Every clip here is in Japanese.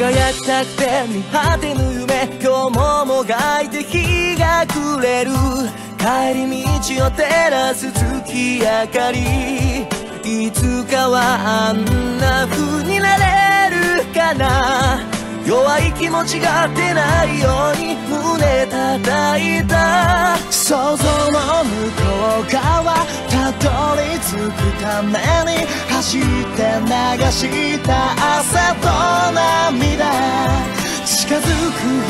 輝きたくて見果てぬ夢。今日ももがいて日が暮れる。帰り道を照らす月明かり。いつかはあんな風になれるかな。弱い気持ちが出ないように胸叩いた。想像の向こう側たどり着くために走って流した汗と涙近づく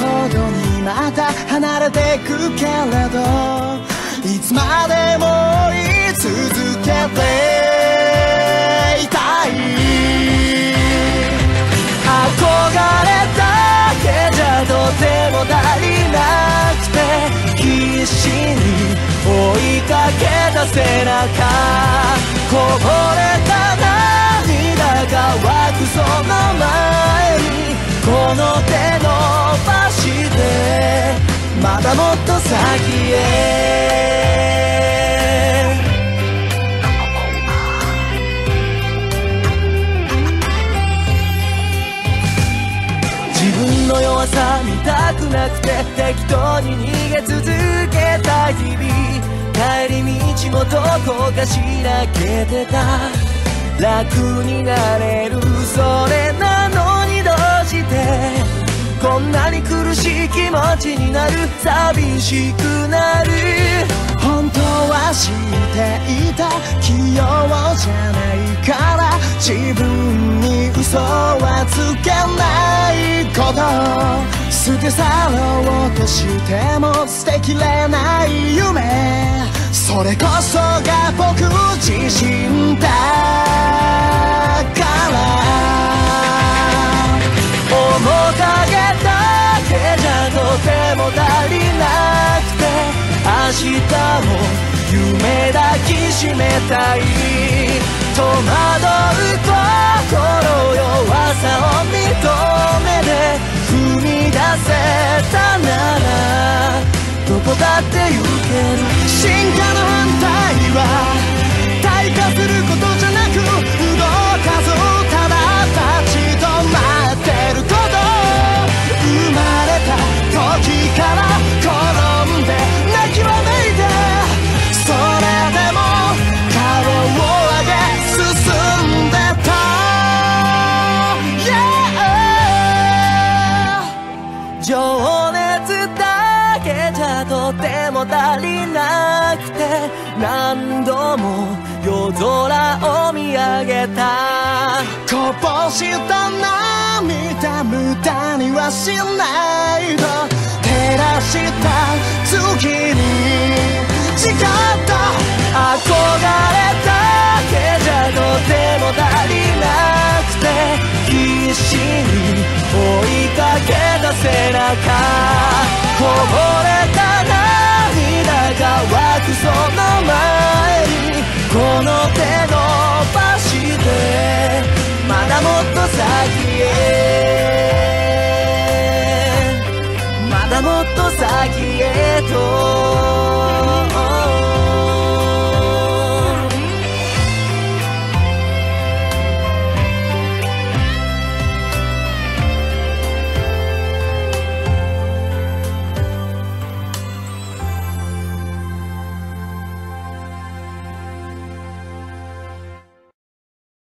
ほどにまた離れてくけれどいつまでも追い続けていたい憧れだけじゃとても足りなくて必死いかけた背中こぼれた涙が湧くその前にこの手伸ばしてまだもっと先へ自分の弱さ見たくなくて適当に逃げ続けた日々帰り道もどこかしらけてた。楽になれるそれなのにどうして。こんなに苦しい気持ちになる寂しくなる。本当は知っていた器用じゃないから。自分に嘘はつけないこと。捨て去ろうとしても捨てきれない夢それこそが僕自身だから面影だけじゃとても足りなくて明日も夢抱きしめたい戸惑う心足りなくて何度も夜空を見上げた。こぼした涙無駄にはしないと照らした月に誓った憧れだけじゃとても足りなくて必死に追いかけた背中伸ばしてまだもっと先へ。まだもっと先へと。